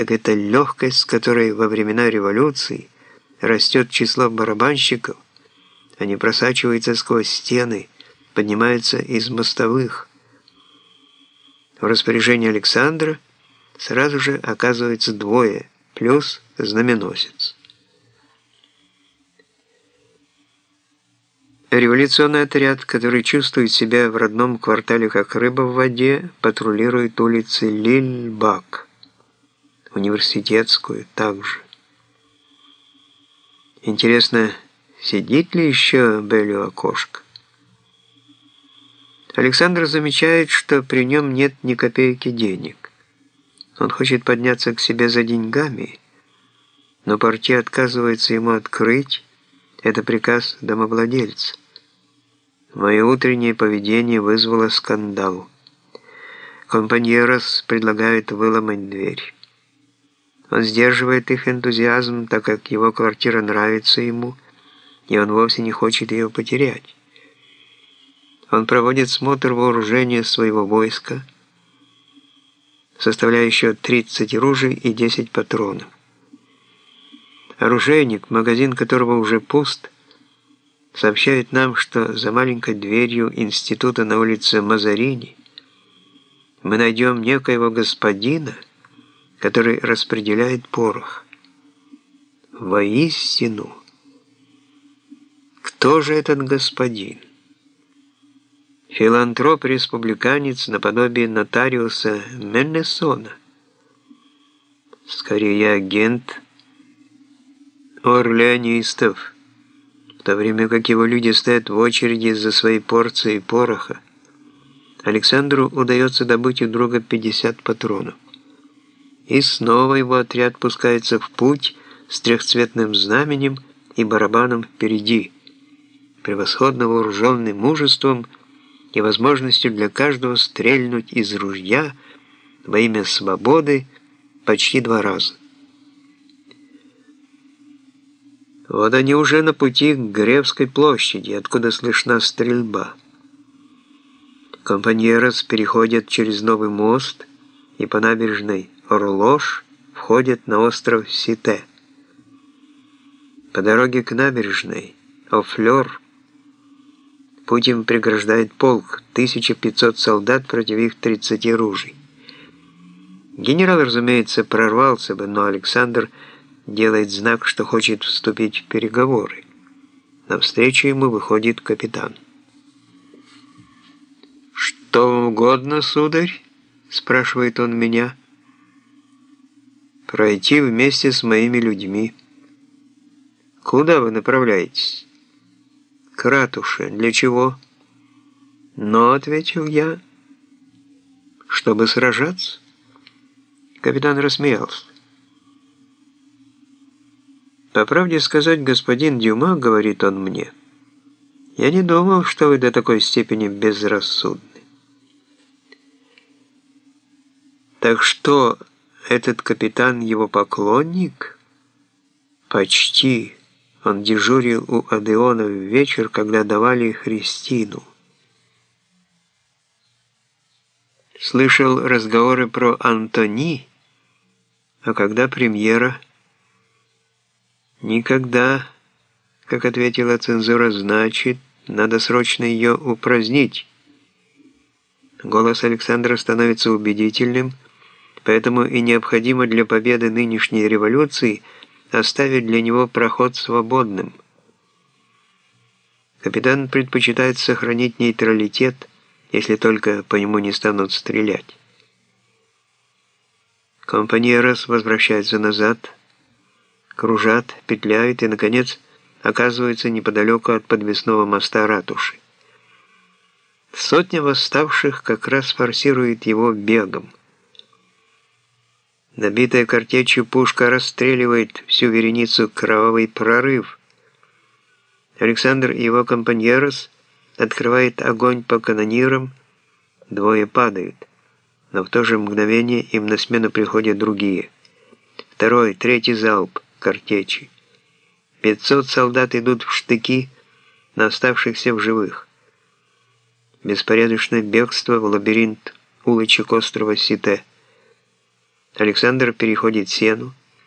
так это легкость, с которой во времена революции растет число барабанщиков, они просачиваются сквозь стены, поднимаются из мостовых. В распоряжении Александра сразу же оказывается двое, плюс знаменосец. Революционный отряд, который чувствует себя в родном квартале как рыба в воде, патрулирует улицы Лильбак, университетскую также. Интересно, сидит ли еще Белли окошко? Александр замечает, что при нем нет ни копейки денег. Он хочет подняться к себе за деньгами, но партия отказывается ему открыть. Это приказ домовладельца. Мое утреннее поведение вызвало скандал. Компаньерос предлагает выломать дверь. Он сдерживает их энтузиазм, так как его квартира нравится ему, и он вовсе не хочет ее потерять. Он проводит смотр вооружения своего войска, составляющего 30 ружей и 10 патронов. Оружейник, магазин которого уже пуст, сообщает нам, что за маленькой дверью института на улице Мазарини мы найдем некоего господина, который распределяет порох. Воистину, кто же этот господин? Филантроп-республиканец наподобие нотариуса Меннесона. Скорее агент орлеонистов в то время как его люди стоят в очереди за своей порцией пороха. Александру удается добыть у друга 50 патронов. И снова его отряд пускается в путь с трехцветным знаменем и барабаном впереди, превосходно вооруженным мужеством и возможностью для каждого стрельнуть из ружья во имя свободы почти два раза. Вот они уже на пути к Гревской площади, откуда слышна стрельба. Компаньерос переходят через новый мост и по набережной Орлош входят на остров Сите. По дороге к набережной Офлер путь им преграждает полк, 1500 солдат против их 30 ружей. Генерал, разумеется, прорвался бы, но Александр – делает знак, что хочет вступить в переговоры. Навстречу ему выходит капитан. «Что угодно, сударь?» – спрашивает он меня. «Пройти вместе с моими людьми». «Куда вы направляетесь?» «К ратуше. Для чего?» «Но», — ответил я, — «чтобы сражаться». Капитан рассмеялся. «По правде сказать, господин Дюма, — говорит он мне, — я не думал, что вы до такой степени безрассудны. Так что, этот капитан его поклонник? Почти. Он дежурил у Адеона в вечер, когда давали Христину. Слышал разговоры про Антони, а когда премьера — «Никогда», как ответила цензура, значит, надо срочно ее упразднить. Голос Александра становится убедительным, поэтому и необходимо для победы нынешней революции оставить для него проход свободным. Капитан предпочитает сохранить нейтралитет, если только по нему не станут стрелять. Компаньерос возвращается назад, кружат, петляют и, наконец, оказываются неподалеку от подвесного моста ратуши. Сотня восставших как раз форсирует его бегом. Набитая картечью пушка расстреливает всю вереницу кровавый прорыв. Александр и его компаньерос открывает огонь по канонирам, двое падают, но в то же мгновение им на смену приходят другие. Второй, третий залп – картечи. 500 солдат идут в штыки на оставшихся в живых. Беспорядочное бегство в лабиринт улочек острова Сите. Александр переходит Сену,